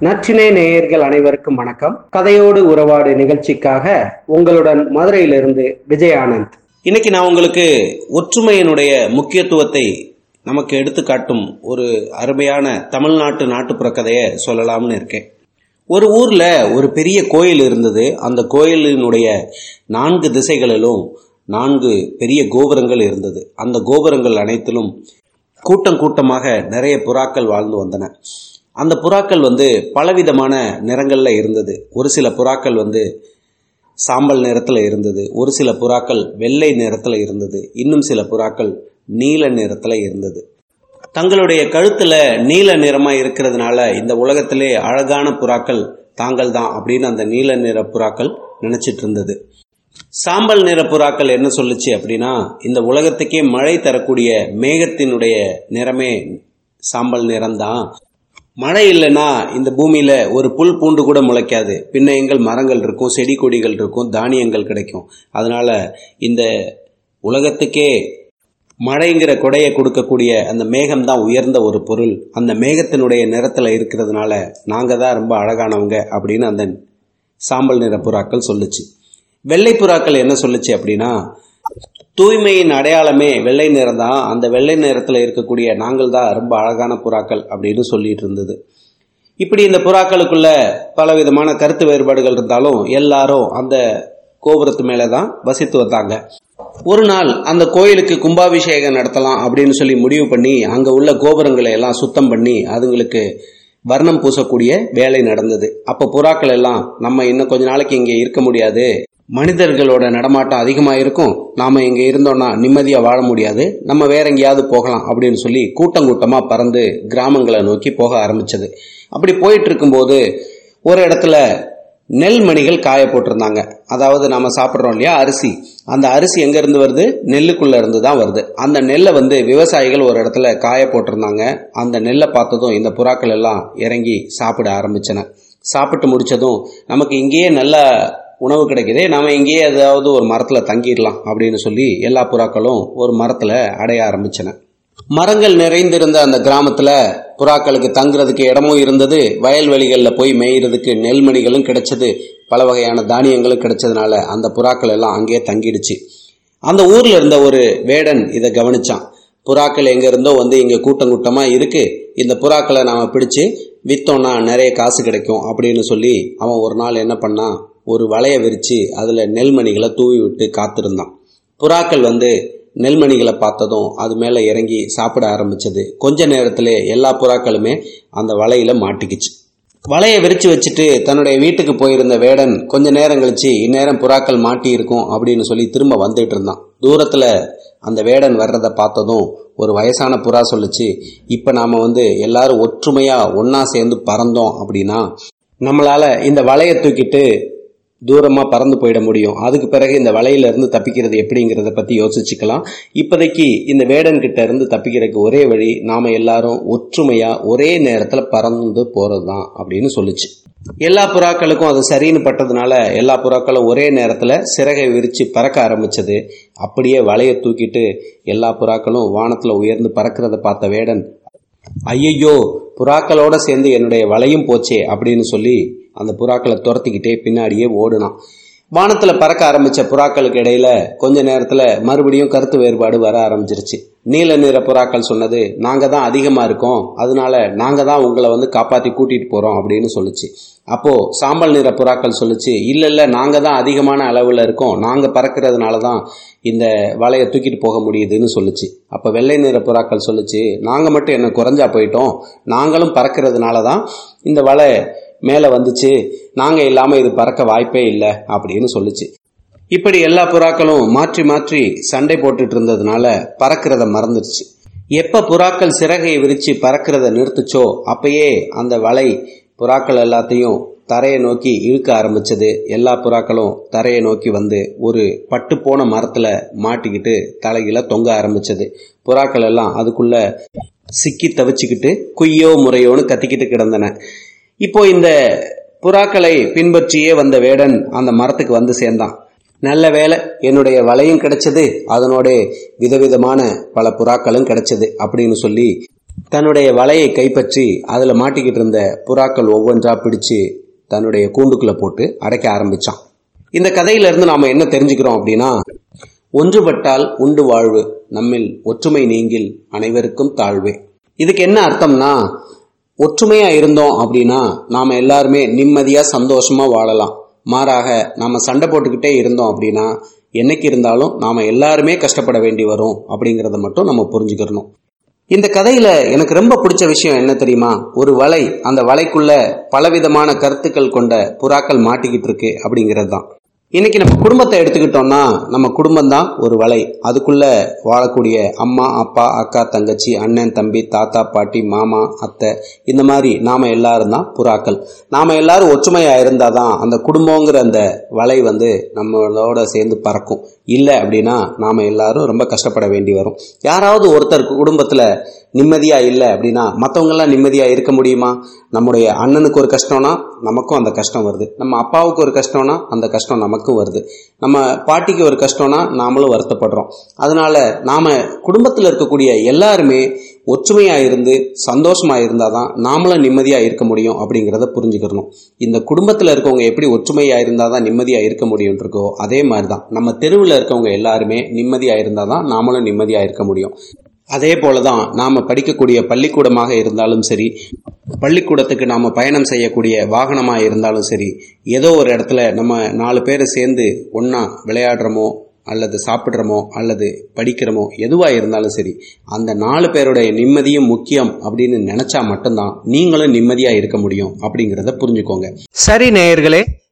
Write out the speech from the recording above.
நற்றினை நேயர்கள் அனைவருக்கும் வணக்கம். கதையோடு உறவாடு நிகழ்ச்சிக்காக உங்களுடன் மதுரையிலிருந்து விஜய் ஆனந்த் இன்னைக்கு நான் உங்களுக்கு ஒற்றுமையினுடைய முக்கியத்துவத்தை நமக்கு எடுத்துக்காட்டும் ஒரு அருமையான தமிழ்நாட்டு நாட்டுப்புற கதையை சொல்லலாம்னு இருக்கேன். ஒரு ஊர்ல ஒரு பெரிய கோயில் இருந்தது. அந்த கோயிலினுடைய நான்கு திசைகளிலும் நான்கு பெரிய கோபுரங்கள் இருந்தது. அந்த கோபுரங்கள் அனைத்திலும் கூட்டம் கூட்டமாக நிறைய புறாக்கள் வாழ்ந்து வந்தன. அந்த புறாக்கள் வந்து பலவிதமான நிறங்களில் இருந்தது. ஒரு சில புறாக்கள் வந்து சாம்பல் நிறத்தில் இருந்தது. ஒரு சில புறாக்கள் வெள்ளை நிறத்தில் இருந்தது. இன்னும் சில புறாக்கள் நீல நிறத்தில் இருந்தது. தங்களுடைய கழுத்தில் நீல நிறமாக இருக்கிறதுனால இந்த உலகத்திலே அழகான புறாக்கள் தாங்கள் தான் அப்படின்னு அந்த நீல நிற புறாக்கள் நினைச்சிட்டு இருந்தது. சாம்பல் நிற புறாக்கள் என்ன சொல்லுச்சு அப்படின்னா இந்த உலகத்துக்கே மழை தரக்கூடிய மேகத்தினுடைய நிறமே சாம்பல் நிறம்தான். மழை இல்லைன்னா இந்த பூமியில ஒரு புல் பூண்டு கூட முளைக்காது. பின்ன எங்கள் மரங்கள் இருக்கும் செடி கொடிகள் இருக்கும் தானியங்கள் கிடைக்கும். அதனால இந்த உலகத்துக்கே மழைங்கிற கொடையை கொடுக்கக்கூடிய அந்த மேகம் தான் உயர்ந்த ஒரு பொருள். அந்த மேகத்தினுடைய நிறத்தில் இருக்கிறதுனால நாங்கள் தான் ரொம்ப அழகானவங்க அப்படின்னு அந்த சாம்பல் நிற புறாக்கள் சொல்லுச்சு. வெள்ளை புறாக்கள் என்ன சொல்லுச்சு அப்படின்னா தூய்மையின் அடையாளமே வெள்ளை நிறம் தான். அந்த வெள்ளை நிறத்தில் இருக்கக்கூடிய நாங்கள் தான் ரொம்ப அழகான புறாக்கள் அப்படின்னு சொல்லிட்டு இருந்தது. இப்படி இந்த புறாக்களுக்குள்ள பல விதமான கருத்து வேறுபாடுகள் இருந்தாலும் எல்லாரும் அந்த கோபுரத்து மேலே தான் வசித்து வந்தாங்க. ஒரு நாள் அந்த கோயிலுக்கு கும்பாபிஷேகம் நடத்தலாம் அப்படின்னு சொல்லி முடிவு பண்ணி அங்கே உள்ள கோபுரங்களை எல்லாம் சுத்தம் பண்ணி அதுங்களுக்கு வர்ணம் பூசக்கூடிய வேலை நடந்தது. அப்போ புறாக்கள் எல்லாம் நம்ம இன்னும் கொஞ்ச நாளைக்கு இங்கே இருக்க முடியாது. மனிதர்களோட நடமாட்டம் அதிகமாக இருக்கும் நாம் இங்கே இருந்தோம்னா நிம்மதியாக வாழ முடியாது. நம்ம வேற எங்கேயாவது போகலாம் அப்படின்னு சொல்லி கூட்டம் கூட்டமாக பறந்து கிராமங்களை நோக்கி போக ஆரம்பிச்சது. அப்படி போயிட்டு இருக்கும்போது ஒரு இடத்துல நெல் மணிகள் காய போட்டிருந்தாங்க. அதாவது நம்ம சாப்பிட்றோம் இல்லையா அரிசி. அந்த அரிசி எங்கேருந்து வருது? நெல்லுக்குள்ளே இருந்து தான் வருது. அந்த நெல்லை வந்து விவசாயிகள் ஒரு இடத்துல காய போட்டிருந்தாங்க. அந்த நெல்லை பார்த்ததும் இந்த புறாக்கள் எல்லாம் இறங்கி சாப்பிட ஆரம்பிச்சன. சாப்பிட்டு முடிச்சதும் நமக்கு இங்கேயே நல்லா உணவு கிடைக்குதே. நாம் இங்கேயே ஏதாவது ஒரு மரத்தில் தங்கிடலாம் அப்படின்னு சொல்லி எல்லா புறாக்களும் ஒரு மரத்தில் அடைய ஆரம்பிச்சன. மரங்கள் நிறைந்திருந்த அந்த கிராமத்தில் புறாக்களுக்கு தங்குறதுக்கு இடமும் இருந்தது. வயல்வெளிகளில் போய் மேய்கிறதுக்கு நெல்மணிகளும் கிடைச்சது. பல வகையான தானியங்களும் கிடைச்சதுனால அந்த புறாக்கள் எல்லாம் அங்கேயே தங்கிடுச்சு. அந்த ஊரில் இருந்த ஒரு வேடன் இதை கவனிச்சான். புறாக்கள் எங்கேருந்தோ வந்து இங்கே கூட்டம் கூட்டமாக இருக்குது இந்த புறாக்களை நாம் பிடிச்சு விற்றோன்னா நிறைய காசு கிடைக்கும் அப்படின்னு சொல்லி அவன் ஒரு நாள் என்ன பண்ணான்? ஒரு வலையை விரித்து அதில் நெல்மணிகளை தூவி விட்டு காத்திருந்தான். புறாக்கள் வந்து நெல்மணிகளை பார்த்ததும் அது மேலே இறங்கி சாப்பிட ஆரம்பித்தது கொஞ்ச நேரத்தில் எல்லா புறாக்களுமே அந்த வலையில் மாட்டிக்கிச்சு. வலையை விரித்து வச்சுட்டு தன்னுடைய வீட்டுக்கு போயிருந்த வேடன் கொஞ்ச நேரம் கழிச்சு இந்நேரம் புறாக்கள் மாட்டியிருக்கும் அப்படின்னு சொல்லி திரும்ப வந்துட்டு இருந்தான். தூரத்தில் அந்த வேடன் வர்றதை பார்த்ததும் ஒரு வயசான புறா சொல்லுச்சு இப்போ நாம் வந்து எல்லாரும் ஒற்றுமையாக ஒன்றா சேர்ந்து பறந்தோம் அப்படின்னா நம்மளால இந்த வலையை தூக்கிட்டு தூரமாக பறந்து போயிட முடியும். அதுக்கு பிறகு இந்த வலையிலிருந்து தப்பிக்கிறது எப்படிங்கிறத பற்றி யோசிச்சுக்கலாம். இப்போதைக்கு இந்த வேடன்கிட்ட இருந்து தப்பிக்கிறதுக்கு ஒரே வழி நாம் எல்லாரும் ஒற்றுமையாக ஒரே நேரத்தில் பறந்து போகிறது தான் அப்படின்னு சொல்லுச்சு. எல்லா புறாக்களுக்கும் அது சரின்னு பட்டதுனால எல்லா புறாக்களும் ஒரே நேரத்தில் சிறகை விரித்து பறக்க ஆரம்பித்தது அப்படியே வலையை தூக்கிட்டு எல்லா புறாக்களும் வானத்தில் உயர்ந்து பறக்கிறத பார்த்த வேடன் ஐயையோ புறாக்களோட சேர்ந்து என்னுடைய வலையும் போச்சே அப்படின்னு சொல்லி அந்த புறாக்களை துரத்திக்கிட்டே பின்னாடியே ஓடுனான். வானத்தில் பறக்க ஆரம்பித்த புறாக்களுக்கு இடையில கொஞ்ச நேரத்தில் மறுபடியும் கருத்து வேறுபாடு வர ஆரம்பிச்சிருச்சு. நீல நிற புறாக்கள் சொன்னது நாங்கள் தான் அதிகமாக இருக்கோம் அதனால நாங்கள் தான் உங்களை வந்து காப்பாற்றி கூட்டிகிட்டு போகிறோம் அப்படின்னு சொல்லுச்சு. அப்போது சாம்பல் நிற புறாக்கள் சொல்லுச்சு இல்லை இல்லை நாங்கள் தான் அதிகமான அளவில் இருக்கோம் நாங்கள் பறக்கிறதுனால தான் இந்த வலையை தூக்கிட்டு போக முடியுதுன்னு சொல்லுச்சு. அப்போ வெள்ளை நிற புறாக்கள் சொல்லுச்சு நாங்கள் மட்டும் என்ன குறைஞ்சா போயிட்டோம் நாங்களும் பறக்கிறதுனால தான் இந்த வலை மேலே வந்துச்சு. நாங்கள் இல்லாமல் இது பறக்க வாய்ப்பே இல்லை அப்படின்னு சொல்லுச்சு. இப்படி எல்லா புறாக்களும் மாற்றி மாற்றி சண்டை போட்டுட்டு இருந்ததுனால பறக்கிறத மறந்துடுச்சு. எப்போ புறாக்கள் சிறகை விரித்து பறக்கிறத நிறுத்துச்சோ அப்பயே அந்த வலை புறாக்கள் எல்லாத்தையும் தரையை நோக்கி இழுக்க ஆரம்பிச்சது. எல்லா புறாக்களும் தரையை நோக்கி வந்து ஒரு பட்டு போன மரத்தில் மாட்டிக்கிட்டு தலையில தொங்க ஆரம்பிச்சது. புறாக்கள் எல்லாம் அதுக்குள்ள சிக்கி தவிச்சுக்கிட்டு குய்யோ முறையோன்னு கத்திக்கிட்டு கிடந்தன. இப்போ இந்த புறாக்களை பின்பற்றியே வந்த வேடன் அந்த மரத்துக்கு வந்து சேர்ந்தான். நல்ல வேலை என்னுடைய வலையும் கிடைச்சது அதனோட விதவிதமான பல புறாக்களும் கிடைச்சது அப்படின்னு சொல்லி தன்னுடைய வலையை கைப்பற்றி அதில் மாட்டிக்கிட்டு இருந்த புறாக்கள் ஒவ்வொன்றா பிடிச்சு தன்னுடைய கூண்டுக்குள்ள போட்டு அடைக்க ஆரம்பிச்சான். இந்த கதையிலிருந்து நாம் நாம என்ன தெரிஞ்சுக்கிறோம் அப்படின்னா ஒன்றுபட்டால் உண்டு வாழ்வு நம்மில் ஒற்றுமை நீங்கில் அனைவருக்கும் தாழ்வே. இதுக்கு என்ன அர்த்தம்னா ஒற்றுமையா இருந்தோம் அப்படின்னா நாம எல்லாருமே நிம்மதியா சந்தோஷமா வாழலாம். மாறாக நாம சண்டை போட்டுக்கிட்டே இருந்தோம் அப்படின்னா என்னைக்கு இருந்தாலும் நாம எல்லாருமே கஷ்டப்பட வேண்டி வரும் அப்படிங்கறத மட்டும் நம்ம புரிஞ்சுக்கிறணும். இந்த கதையில எனக்கு ரொம்ப பிடிச்ச விஷயம் என்ன தெரியுமா? ஒரு வலை அந்த வலைக்குள்ள பலவிதமான கருத்துக்கள் கொண்ட புறாக்கள் மாட்டிக்கிட்டு இருக்கு அப்படிங்கிறது தான் இன்னைக்கு நம்ம குடும்பத்தை எடுத்துக்கிட்டோம்னா நம்ம குடும்பம் தான் ஒரு வலை. அதுக்குள்ள வாழக்கூடிய அம்மா அப்பா அக்கா தங்கச்சி அண்ணன் தம்பி தாத்தா பாட்டி மாமா அத்தை இந்த மாதிரி நாம எல்லாரும் தான் புறாக்கள். நாம எல்லாரும் ஒற்றுமையா இருந்தாதான் அந்த குடும்பங்கிற அந்த வலை வந்து நம்மளோட சேர்ந்து பறக்கும். இல்லை அப்படின்னா நாம எல்லாரும் ரொம்ப கஷ்டப்பட வேண்டி வரும். யாராவது ஒருத்தர் குடும்பத்துல நிம்மதியா இல்லை அப்படின்னா மற்றவங்கெல்லாம் நிம்மதியாக நிம்மதியா இருக்க முடியுமா? நம்முடைய அண்ணனுக்கு ஒரு கஷ்டம்னா நமக்கும் அந்த கஷ்டம் வருது. நம்ம அப்பாவுக்கு ஒரு கஷ்டம்னா அந்த கஷ்டம் நமக்கு நமக்கு வருது. நம்ம பாட்டிக்கு ஒரு கஷ்டம்னா நாமளும் வருத்தப்படுறோம். அதனால நாம குடும்பத்தில் இருக்கக்கூடிய எல்லாருமே ஒற்றுமையாக இருந்து சந்தோஷமாக இருந்தால் தான் நாமளும் நிம்மதியாக இருக்க முடியும் அப்படிங்கிறத புரிஞ்சுக்கிறணும். இந்த குடும்பத்தில் இருக்கவங்க எப்படி ஒற்றுமையாக இருந்தால் தான் நிம்மதியாக இருக்க முடியும்ன்றிருக்கோ இருக்கோ அதே மாதிரி தான் நம்ம தெருவில் இருக்கவங்க எல்லாருமே நிம்மதியாக இருந்தால் தான் நாமளும் நிம்மதியாக இருக்க முடியும். அதே போலதான் நாம படிக்கக்கூடிய பள்ளிக்கூடமாக இருந்தாலும் சரி பள்ளிக்கூடத்துக்கு நாம் பயணம் செய்யக்கூடிய வாகனமாக இருந்தாலும் சரி ஏதோ ஒரு இடத்துல நம்ம நாலு பேர் சேர்ந்து ஒன்றா விளையாடுறோமோ அல்லது சாப்பிட்றோமோ அல்லது படிக்கிறோமோ எதுவாக இருந்தாலும் சரி அந்த நாலு பேருடைய நிம்மதியும் முக்கியம் அப்படின்னு நினச்சா மட்டும்தான் நீங்களும் நிம்மதியாக இருக்க முடியும் அப்படிங்கிறத புரிஞ்சுக்கோங்க. சரி நேயர்களே